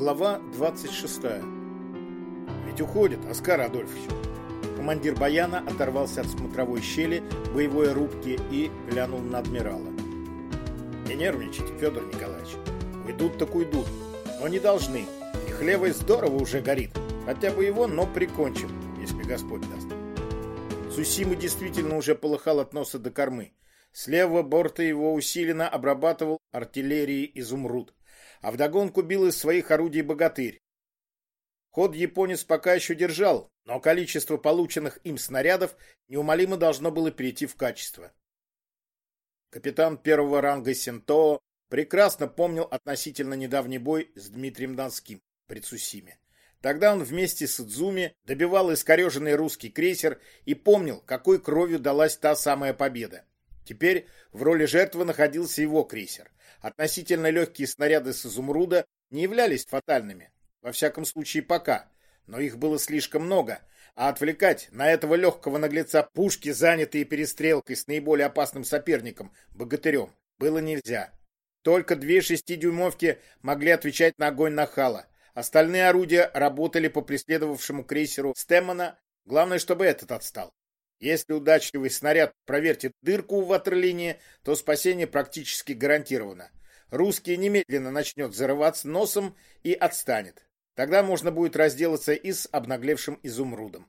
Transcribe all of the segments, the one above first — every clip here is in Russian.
Глава 26. Ведь уходит, Оскар Адольфович. Командир Баяна оторвался от смотровой щели боевой рубки и глянул на адмирала. Не нервничайте, Федор Николаевич. Уйдут так уйдут, но не должны. Их левый здорово уже горит. Хотя бы его, но прикончим, если Господь даст. Сусима действительно уже полыхал от носа до кормы. С левого борта его усиленно обрабатывал артиллерией «Изумруд», а вдогонку бил из своих орудий «Богатырь». Ход японец пока еще держал, но количество полученных им снарядов неумолимо должно было перейти в качество. Капитан первого ранга Сентоо прекрасно помнил относительно недавний бой с Дмитрием Донским при Цусиме. Тогда он вместе с Идзуми добивал искореженный русский крейсер и помнил, какой кровью далась та самая победа. Теперь в роли жертвы находился его крейсер. Относительно легкие снаряды с изумруда не являлись фатальными. Во всяком случае, пока. Но их было слишком много. А отвлекать на этого легкого наглеца пушки, занятые перестрелкой с наиболее опасным соперником, богатырем, было нельзя. Только две шестидюймовки могли отвечать на огонь нахала. Остальные орудия работали по преследовавшему крейсеру Стэммона. Главное, чтобы этот отстал. Если удачливый снаряд провертит дырку в ватерлинии, то спасение практически гарантировано. Русский немедленно начнет зарываться носом и отстанет. Тогда можно будет разделаться и с обнаглевшим изумрудом.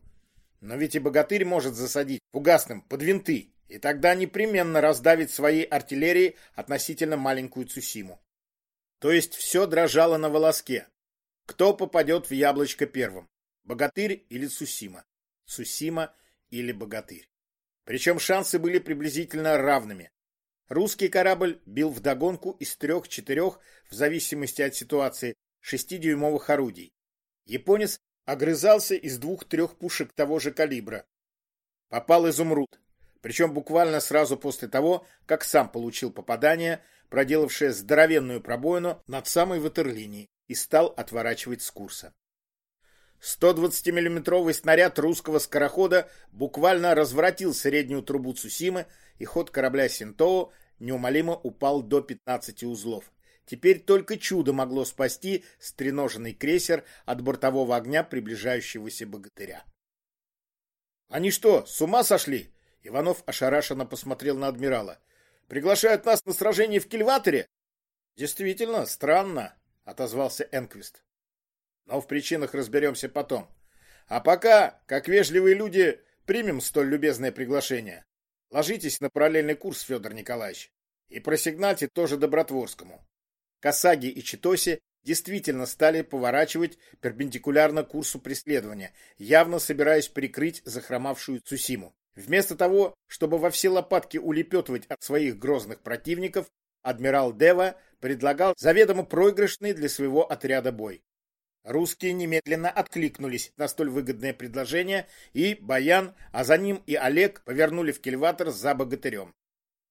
Но ведь и богатырь может засадить фугасным под винты, и тогда непременно раздавит своей артиллерией относительно маленькую Цусиму. То есть все дрожало на волоске. Кто попадет в яблочко первым? Богатырь или Цусима? Цусима или богатырь. Причем шансы были приблизительно равными. Русский корабль бил вдогонку из трех-четырех, в зависимости от ситуации, шестидюймовых орудий. Японец огрызался из двух-трех пушек того же калибра. Попал изумруд, причем буквально сразу после того, как сам получил попадание, проделавшее здоровенную пробоину над самой ватерлинией и стал отворачивать с курса. 120-миллиметровый снаряд русского скорохода буквально разворотил среднюю трубу Цусимы, и ход корабля Синтоу неумолимо упал до 15 узлов. Теперь только чудо могло спасти стреноженный крейсер от бортового огня приближающегося богатыря. «Они что, с ума сошли?» Иванов ошарашенно посмотрел на адмирала. «Приглашают нас на сражение в Кильваторе?» «Действительно, странно», — отозвался Энквист но в причинах разберемся потом. А пока, как вежливые люди, примем столь любезное приглашение. Ложитесь на параллельный курс, Федор Николаевич, и просигнальте тоже Добротворскому. Касаги и Читоси действительно стали поворачивать перпендикулярно курсу преследования, явно собираясь прикрыть захромавшую Цусиму. Вместо того, чтобы во все лопатки улепетывать от своих грозных противников, адмирал Дева предлагал заведомо проигрышный для своего отряда бой. Русские немедленно откликнулись на столь выгодное предложение, и Баян, а за ним и Олег повернули в кильватор за богатырем.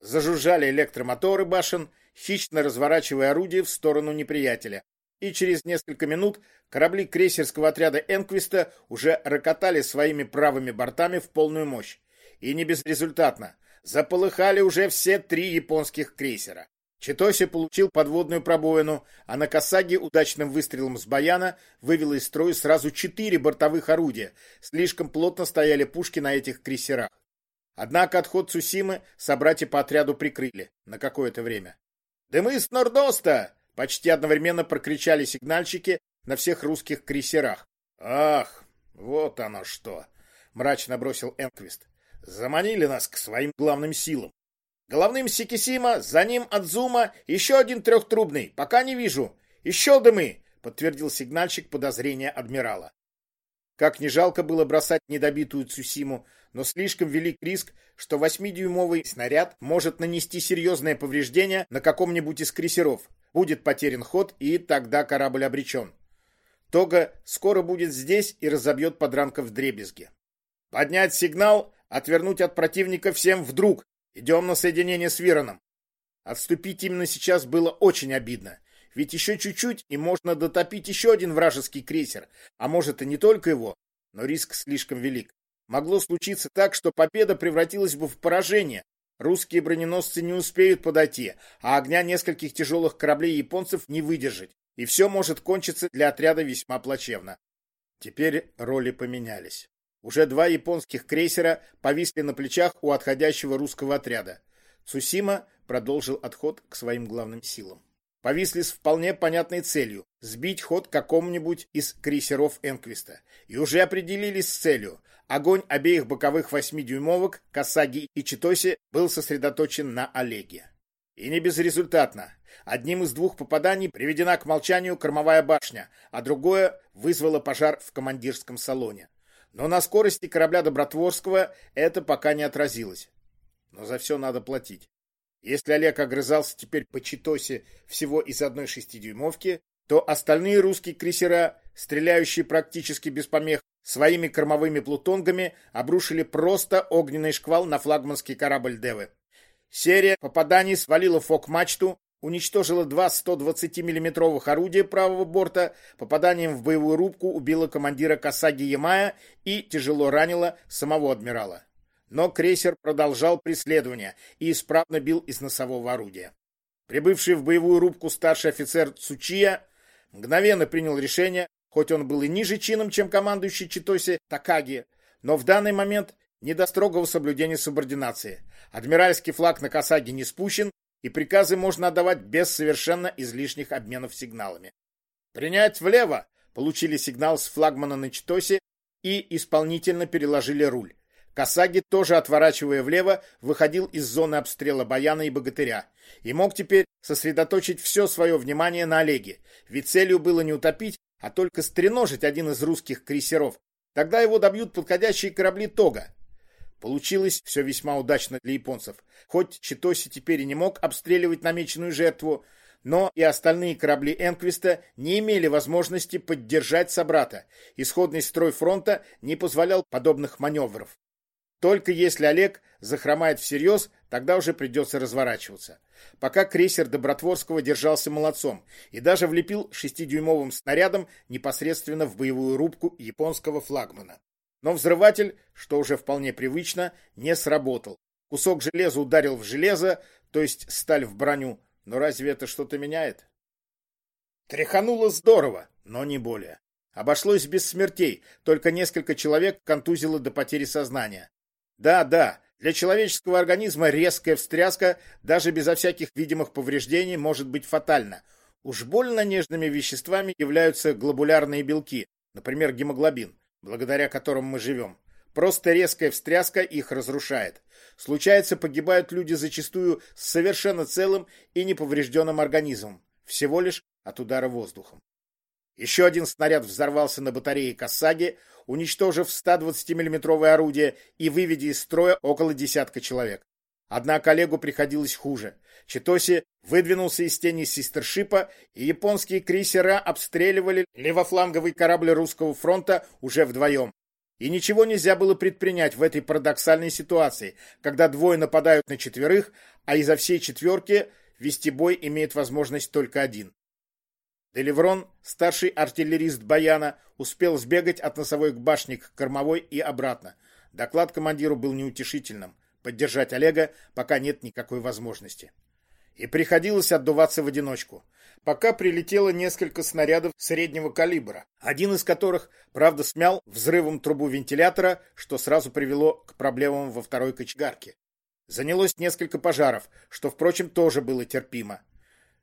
Зажужжали электромоторы башен, хищно разворачивая орудие в сторону неприятеля. И через несколько минут корабли крейсерского отряда Энквиста уже рокотали своими правыми бортами в полную мощь. И не безрезультатно. Заполыхали уже все три японских крейсера. Читоси получил подводную пробоину, а на Касаге удачным выстрелом с баяна вывел из строя сразу четыре бортовых орудия. Слишком плотно стояли пушки на этих крейсерах. Однако отход Цусимы собратья по отряду прикрыли на какое-то время. «Дымы с Нордоста!» — почти одновременно прокричали сигнальщики на всех русских крейсерах. «Ах, вот оно что!» — мрачно бросил Энквист. «Заманили нас к своим главным силам. Головным Сикисима, за ним Адзума, еще один трехтрубный, пока не вижу. Еще дымы, подтвердил сигнальщик подозрения адмирала. Как не жалко было бросать недобитую Цусиму, но слишком велик риск, что восьмидюймовый снаряд может нанести серьезное повреждение на каком-нибудь из крейсеров. Будет потерян ход, и тогда корабль обречен. Тога скоро будет здесь и разобьет подранков в дребезги. Поднять сигнал, отвернуть от противника всем вдруг, Идем на соединение с Вироном. Отступить именно сейчас было очень обидно. Ведь еще чуть-чуть, и можно дотопить еще один вражеский крейсер. А может и не только его, но риск слишком велик. Могло случиться так, что победа превратилась бы в поражение. Русские броненосцы не успеют подойти, а огня нескольких тяжелых кораблей японцев не выдержать. и все может кончиться для отряда весьма плачевно. Теперь роли поменялись. Уже два японских крейсера повисли на плечах у отходящего русского отряда. Цусима продолжил отход к своим главным силам. Повисли с вполне понятной целью – сбить ход какому-нибудь из крейсеров Энквиста. И уже определились с целью. Огонь обеих боковых восьмидюймовок Касаги и Читоси был сосредоточен на Олеге. И не безрезультатно. Одним из двух попаданий приведена к молчанию кормовая башня, а другое вызвало пожар в командирском салоне. Но на скорости корабля Добротворского это пока не отразилось. Но за все надо платить. Если Олег огрызался теперь по Читосе всего из одной шестидюймовки, то остальные русские крейсера, стреляющие практически без помех, своими кормовыми плутонгами обрушили просто огненный шквал на флагманский корабль Девы. Серия попаданий свалила фок-мачту, уничтожила два 120 миллиметровых орудия правого борта, попаданием в боевую рубку убила командира Касаги Ямая и тяжело ранила самого адмирала. Но крейсер продолжал преследование и исправно бил из носового орудия. Прибывший в боевую рубку старший офицер Цучия мгновенно принял решение, хоть он был и ниже чином, чем командующий Читоси Такаги, но в данный момент не до строгого соблюдения субординации. Адмиральский флаг на Касаге не спущен, и приказы можно отдавать без совершенно излишних обменов сигналами. «Принять влево!» получили сигнал с флагмана на Читосе и исполнительно переложили руль. Касаги, тоже отворачивая влево, выходил из зоны обстрела Баяна и Богатыря и мог теперь сосредоточить все свое внимание на Олеге, ведь целью было не утопить, а только стреножить один из русских крейсеров. Тогда его добьют подходящие корабли Тога. Получилось все весьма удачно для японцев. Хоть Читоси теперь и не мог обстреливать намеченную жертву, но и остальные корабли Энквиста не имели возможности поддержать собрата. Исходный строй фронта не позволял подобных маневров. Только если Олег захромает всерьез, тогда уже придется разворачиваться. Пока крейсер Добротворского держался молодцом и даже влепил шестидюймовым снарядом непосредственно в боевую рубку японского флагмана. Но взрыватель, что уже вполне привычно, не сработал. Кусок железа ударил в железо, то есть сталь в броню. Но разве это что-то меняет? Тряхануло здорово, но не более. Обошлось без смертей, только несколько человек контузило до потери сознания. Да, да, для человеческого организма резкая встряска, даже безо всяких видимых повреждений, может быть фатальна. Уж больно нежными веществами являются глобулярные белки, например, гемоглобин благодаря которым мы живем. Просто резкая встряска их разрушает. Случается, погибают люди зачастую с совершенно целым и неповрежденным организмом, всего лишь от удара воздухом. Еще один снаряд взорвался на батарее Кассаги, уничтожив 120 миллиметровое орудие и выведя из строя около десятка человек. Однако Олегу приходилось хуже. Читоси выдвинулся из тени систершипа, и японские крейсера обстреливали левофланговый корабль русского фронта уже вдвоем. И ничего нельзя было предпринять в этой парадоксальной ситуации, когда двое нападают на четверых, а изо всей четверки вести бой имеет возможность только один. Делеврон, старший артиллерист Баяна, успел сбегать от носовой к башне к кормовой и обратно. Доклад командиру был неутешительным. Поддержать Олега пока нет никакой возможности. И приходилось отдуваться в одиночку. Пока прилетело несколько снарядов среднего калибра, один из которых, правда, смял взрывом трубу вентилятора, что сразу привело к проблемам во второй кочегарке. Занялось несколько пожаров, что, впрочем, тоже было терпимо.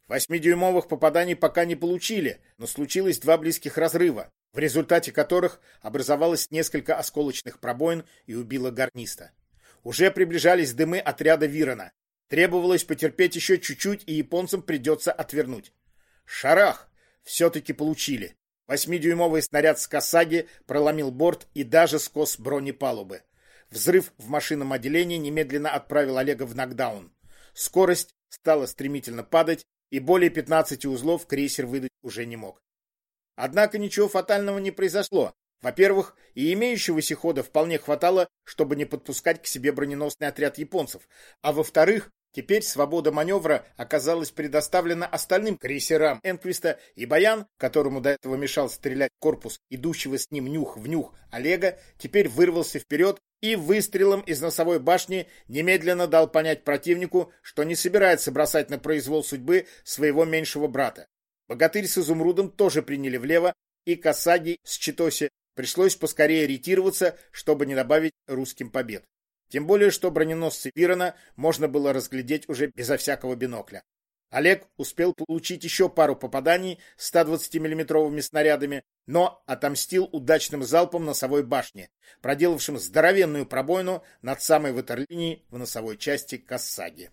Восьмидюймовых попаданий пока не получили, но случилось два близких разрыва, в результате которых образовалось несколько осколочных пробоин и убило гарниста. Уже приближались дымы отряда Вирона. Требовалось потерпеть еще чуть-чуть, и японцам придется отвернуть. Шарах! Все-таки получили. Восьмидюймовый снаряд с Касаги проломил борт и даже скос бронепалубы. Взрыв в машинном отделении немедленно отправил Олега в нокдаун. Скорость стала стремительно падать, и более 15 узлов крейсер выдать уже не мог. Однако ничего фатального не произошло. Во-первых, и имеющегося хода вполне хватало, чтобы не подпускать к себе броненосный отряд японцев. А во-вторых, теперь свобода маневра оказалась предоставлена остальным крейсерам Энквиста, и Баян, которому до этого мешал стрелять корпус идущего с ним нюх в нюх Олега, теперь вырвался вперед и выстрелом из носовой башни немедленно дал понять противнику, что не собирается бросать на произвол судьбы своего меньшего брата. Богатырь с изумрудом тоже приняли влево, и Касаги с Читоси пришлось поскорее ретироваться, чтобы не добавить русским побед. Тем более, что броненосцы Вирона можно было разглядеть уже безо всякого бинокля. Олег успел получить еще пару попаданий 120 миллиметровыми снарядами, но отомстил удачным залпом носовой башни, проделавшим здоровенную пробоину над самой ватерлинией в носовой части Кассаги.